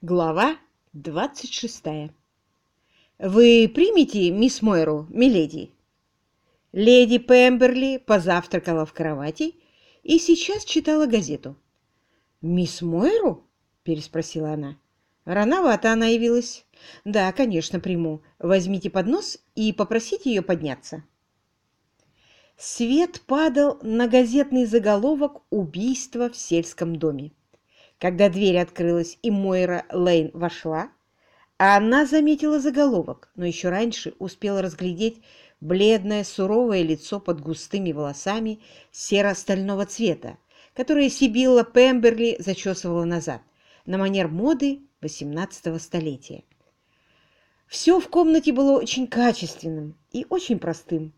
Глава 26. «Вы примете мисс Мойру, миледи?» Леди Пемберли позавтракала в кровати и сейчас читала газету. «Мисс Мойру?» – переспросила она. Рановато она явилась. «Да, конечно, приму. Возьмите поднос и попросите ее подняться». Свет падал на газетный заголовок «Убийство в сельском доме». Когда дверь открылась и Мойра Лейн вошла, она заметила заголовок, но еще раньше успела разглядеть бледное суровое лицо под густыми волосами серо-стального цвета, которое Сибилла Пемберли зачесывала назад, на манер моды XVIII столетия. Все в комнате было очень качественным и очень простым.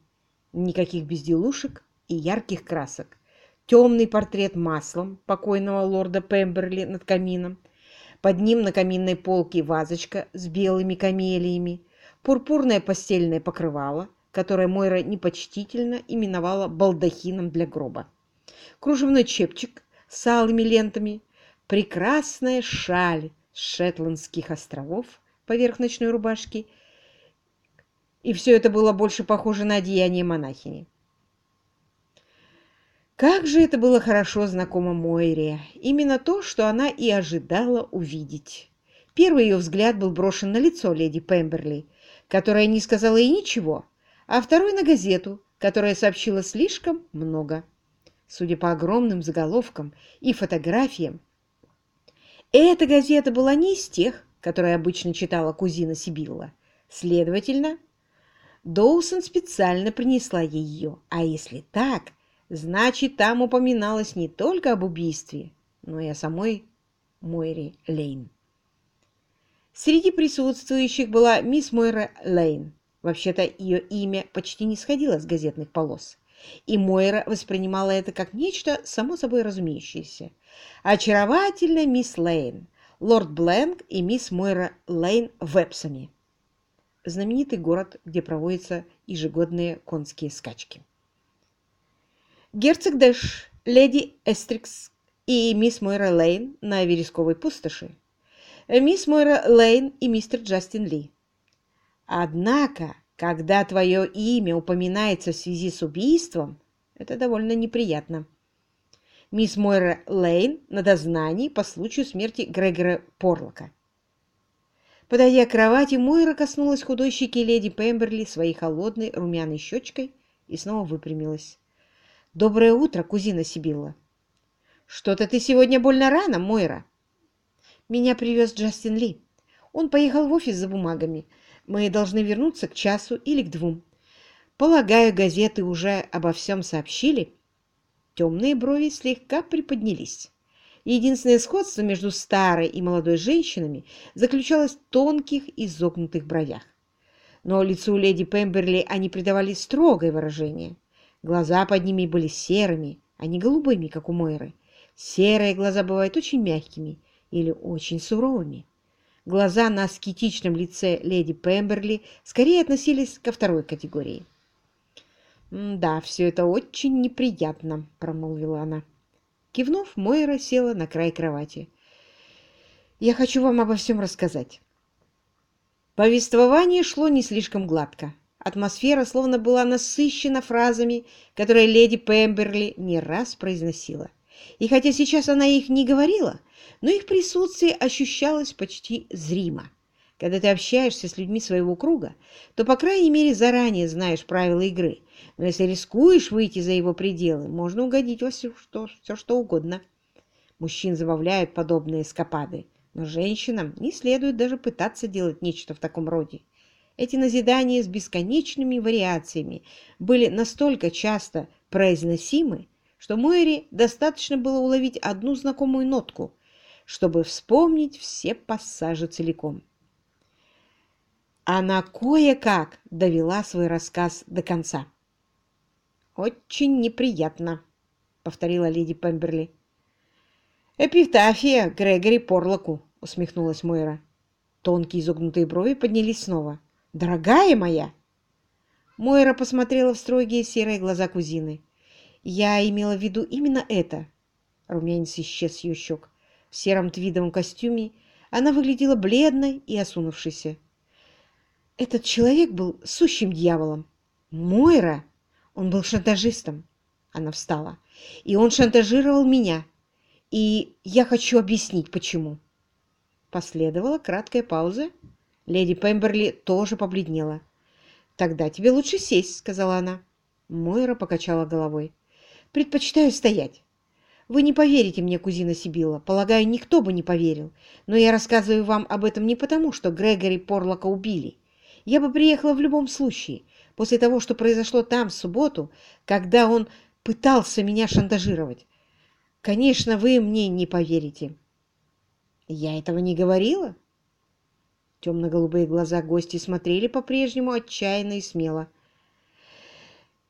Никаких безделушек и ярких красок темный портрет маслом покойного лорда Пемберли над камином, под ним на каминной полке вазочка с белыми камелиями, пурпурное постельное покрывало, которое Мойра непочтительно именовала балдахином для гроба, кружевной чепчик с алыми лентами, прекрасная шаль с Шетландских островов поверх ночной рубашки, и все это было больше похоже на одеяние монахини. Как же это было хорошо знакомо Мойре. Именно то, что она и ожидала увидеть. Первый ее взгляд был брошен на лицо леди Пемберли, которая не сказала ей ничего, а второй на газету, которая сообщила слишком много. Судя по огромным заголовкам и фотографиям, эта газета была не из тех, которые обычно читала кузина Сибилла. Следовательно, Доусон специально принесла ее, а если так, Значит, там упоминалось не только об убийстве, но и о самой Мойре Лейн. Среди присутствующих была мисс Мойра Лейн. Вообще-то ее имя почти не сходило с газетных полос, и Мойра воспринимала это как нечто само собой разумеющееся. Очаровательная мисс Лейн, лорд Бленк и мисс Мойра Лейн в Эпсоне. Знаменитый город, где проводятся ежегодные конские скачки герцог Дэш, леди Эстрикс и мисс Мойра Лейн на вересковой пустоши, мисс Мойра Лейн и мистер Джастин Ли. Однако, когда твое имя упоминается в связи с убийством, это довольно неприятно. Мисс Мойра Лейн на дознании по случаю смерти Грегора Порлока. Подойдя к кровати, Мойра коснулась худой щеки леди Пемберли своей холодной румяной щечкой и снова выпрямилась. «Доброе утро, кузина Сибилла!» «Что-то ты сегодня больно рано, Мойра!» «Меня привез Джастин Ли. Он поехал в офис за бумагами. Мы должны вернуться к часу или к двум. Полагаю, газеты уже обо всем сообщили?» Темные брови слегка приподнялись. Единственное сходство между старой и молодой женщинами заключалось в тонких изогнутых бровях. Но лицу леди Пемберли они придавали строгое выражение – Глаза под ними были серыми, а не голубыми, как у Мойры. Серые глаза бывают очень мягкими или очень суровыми. Глаза на аскетичном лице леди Пемберли скорее относились ко второй категории. «Да, все это очень неприятно», — промолвила она. Кивнув, Мойра села на край кровати. «Я хочу вам обо всем рассказать». Повествование шло не слишком гладко. Атмосфера словно была насыщена фразами, которые леди Пемберли не раз произносила. И хотя сейчас она их не говорила, но их присутствие ощущалось почти зримо. Когда ты общаешься с людьми своего круга, то, по крайней мере, заранее знаешь правила игры. Но если рискуешь выйти за его пределы, можно угодить во все что, все, что угодно. Мужчин забавляют подобные эскапады, но женщинам не следует даже пытаться делать нечто в таком роде. Эти назидания с бесконечными вариациями были настолько часто произносимы, что Мойре достаточно было уловить одну знакомую нотку, чтобы вспомнить все пассажи целиком. Она кое-как довела свой рассказ до конца. «Очень неприятно», — повторила леди Пемберли. «Эпитафия Грегори Порлоку», — усмехнулась Мойра. Тонкие изогнутые брови поднялись снова. Дорогая моя!» Мойра посмотрела в строгие серые глаза кузины. «Я имела в виду именно это». Румянец исчез с ее щек. В сером твидовом костюме Она выглядела бледной и осунувшейся. Этот человек был сущим дьяволом. Мойра! Он был шантажистом. Она встала. И он шантажировал меня. И я хочу объяснить, почему. Последовала краткая пауза. Леди Пемберли тоже побледнела. «Тогда тебе лучше сесть», — сказала она. Мойра покачала головой. «Предпочитаю стоять. Вы не поверите мне, кузина Сибила. Полагаю, никто бы не поверил. Но я рассказываю вам об этом не потому, что Грегори Порлока убили. Я бы приехала в любом случае, после того, что произошло там в субботу, когда он пытался меня шантажировать. Конечно, вы мне не поверите. Я этого не говорила. Темно-голубые глаза гости смотрели по-прежнему отчаянно и смело.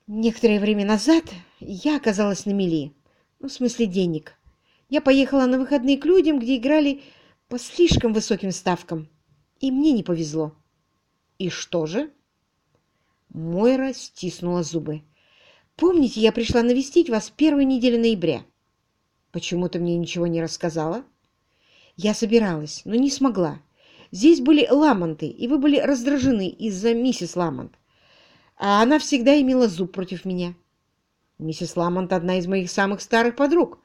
Некоторое время назад я оказалась на мели. Ну, в смысле денег. Я поехала на выходные к людям, где играли по слишком высоким ставкам. И мне не повезло. И что же? Мойра стиснула зубы. Помните, я пришла навестить вас первой неделе ноября? Почему ты мне ничего не рассказала? Я собиралась, но не смогла. Здесь были ламонты, и вы были раздражены из-за миссис Ламонт. А она всегда имела зуб против меня. Миссис Ламонт одна из моих самых старых подруг.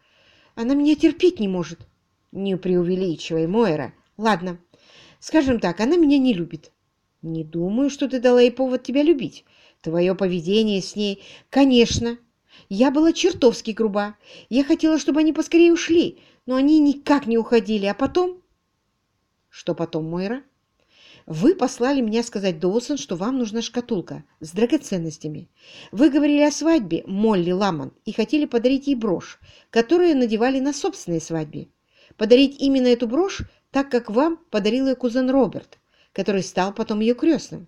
Она меня терпеть не может. Не преувеличивай, Мойра. Ладно, скажем так, она меня не любит. Не думаю, что ты дала ей повод тебя любить. Твое поведение с ней... Конечно, я была чертовски груба. Я хотела, чтобы они поскорее ушли, но они никак не уходили. А потом... Что потом, Мойра? Вы послали меня сказать Доусон, что вам нужна шкатулка с драгоценностями. Вы говорили о свадьбе Молли Ламонт и хотели подарить ей брошь, которую надевали на собственной свадьбе. Подарить именно эту брошь, так как вам подарил ее кузен Роберт который стал потом ее крестным.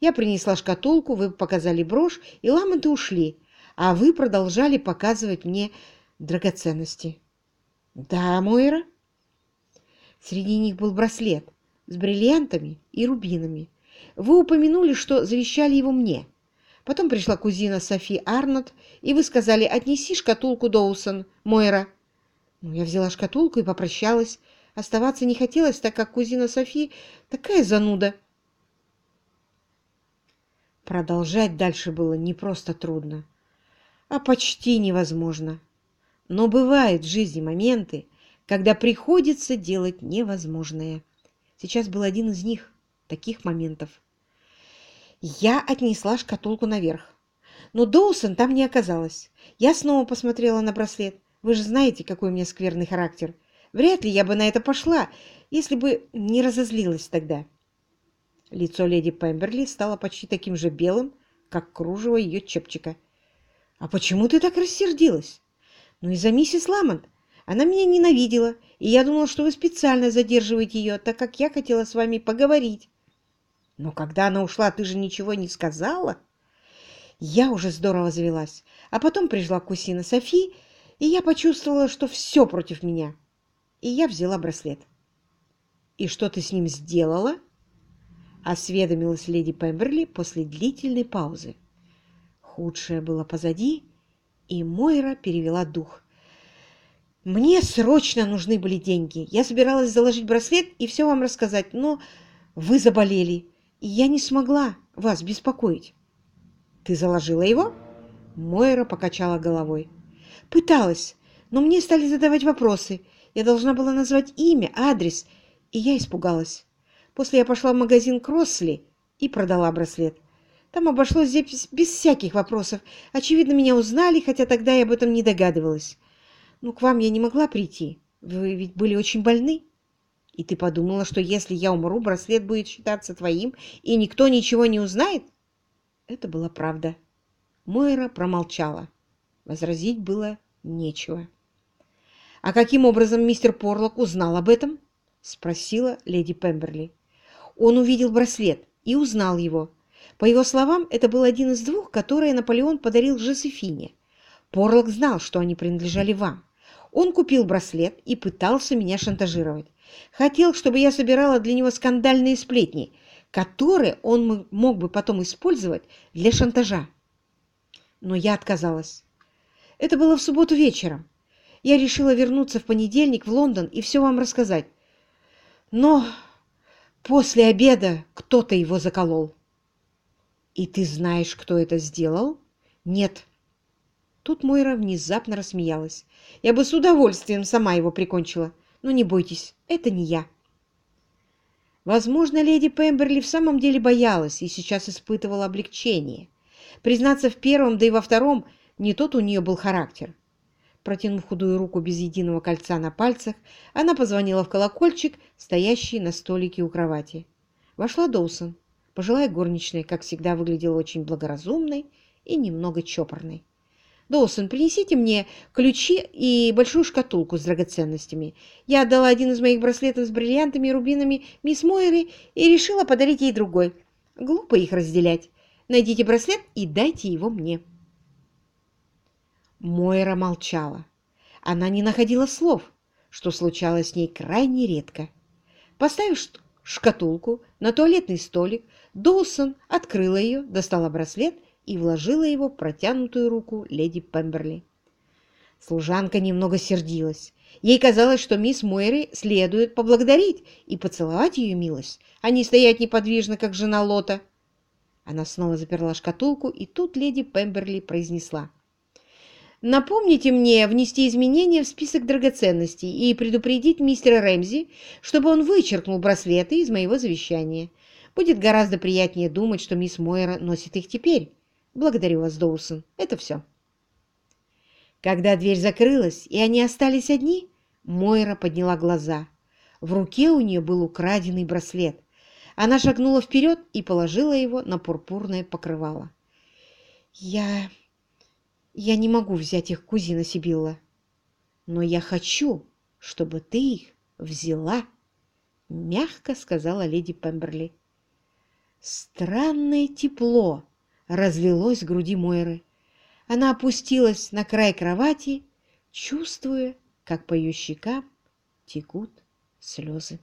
Я принесла шкатулку, вы показали брошь, и ламонты ушли, а вы продолжали показывать мне драгоценности. Да, Мойра? Среди них был браслет с бриллиантами и рубинами. Вы упомянули, что завещали его мне. Потом пришла кузина Софи Арнольд, и вы сказали, отнеси шкатулку Доусон, Мойра. Ну, я взяла шкатулку и попрощалась. Оставаться не хотелось, так как кузина Софи такая зануда. Продолжать дальше было не просто трудно, а почти невозможно. Но бывают в жизни моменты, когда приходится делать невозможное. Сейчас был один из них, таких моментов. Я отнесла шкатулку наверх. Но Доусон там не оказалось. Я снова посмотрела на браслет. Вы же знаете, какой у меня скверный характер. Вряд ли я бы на это пошла, если бы не разозлилась тогда. Лицо леди Пемберли стало почти таким же белым, как кружево ее чепчика. «А почему ты так рассердилась?» «Ну, из-за миссис Ламонт. Она меня ненавидела, и я думала, что вы специально задерживаете ее, так как я хотела с вами поговорить». «Но когда она ушла, ты же ничего не сказала?» Я уже здорово завелась, а потом пришла кусина Софи, и я почувствовала, что все против меня и я взяла браслет. «И что ты с ним сделала?» — осведомилась леди Пемберли после длительной паузы. Худшее было позади, и Мойра перевела дух. «Мне срочно нужны были деньги. Я собиралась заложить браслет и все вам рассказать, но вы заболели, и я не смогла вас беспокоить». «Ты заложила его?» Мойра покачала головой. «Пыталась, но мне стали задавать вопросы, я должна была назвать имя, адрес, и я испугалась. После я пошла в магазин Кроссли и продала браслет. Там обошлось здесь без всяких вопросов. Очевидно, меня узнали, хотя тогда я об этом не догадывалась. Ну, к вам я не могла прийти. Вы ведь были очень больны. И ты подумала, что если я умру, браслет будет считаться твоим, и никто ничего не узнает? Это была правда. Мойра промолчала. Возразить было нечего. «А каким образом мистер Порлок узнал об этом?» — спросила леди Пемберли. Он увидел браслет и узнал его. По его словам, это был один из двух, которые Наполеон подарил Жозефине. Порлок знал, что они принадлежали вам. Он купил браслет и пытался меня шантажировать. Хотел, чтобы я собирала для него скандальные сплетни, которые он мог бы потом использовать для шантажа. Но я отказалась. Это было в субботу вечером. Я решила вернуться в понедельник в Лондон и все вам рассказать. Но после обеда кто-то его заколол. И ты знаешь, кто это сделал? Нет. Тут Мойра внезапно рассмеялась. Я бы с удовольствием сама его прикончила. Но не бойтесь, это не я. Возможно, леди Пемберли в самом деле боялась и сейчас испытывала облегчение. Признаться в первом, да и во втором, не тот у нее был характер. Протянув худую руку без единого кольца на пальцах, она позвонила в колокольчик, стоящий на столике у кровати. Вошла Доусон. Пожилая горничная, как всегда, выглядела очень благоразумной и немного чопорной. «Доусон, принесите мне ключи и большую шкатулку с драгоценностями. Я отдала один из моих браслетов с бриллиантами и рубинами мисс Мойры и решила подарить ей другой. Глупо их разделять. Найдите браслет и дайте его мне». Мойра молчала. Она не находила слов, что случалось с ней крайне редко. Поставив шкатулку на туалетный столик, Доусон открыла ее, достала браслет и вложила его в протянутую руку леди Пемберли. Служанка немного сердилась. Ей казалось, что мисс Мойры следует поблагодарить и поцеловать ее милость, а не стоять неподвижно, как жена Лота. Она снова заперла шкатулку, и тут леди Пемберли произнесла. «Напомните мне внести изменения в список драгоценностей и предупредить мистера Рэмзи, чтобы он вычеркнул браслеты из моего завещания. Будет гораздо приятнее думать, что мисс Мойра носит их теперь. Благодарю вас, Доусон. Это все. Когда дверь закрылась, и они остались одни, Мойра подняла глаза. В руке у нее был украденный браслет. Она шагнула вперед и положила его на пурпурное покрывало. «Я... я не могу взять их, кузина Сибилла, но я хочу, чтобы ты их взяла», — мягко сказала леди Пемберли. Странное тепло разлилось в груди Мойры. Она опустилась на край кровати, чувствуя, как по ее щекам текут слезы.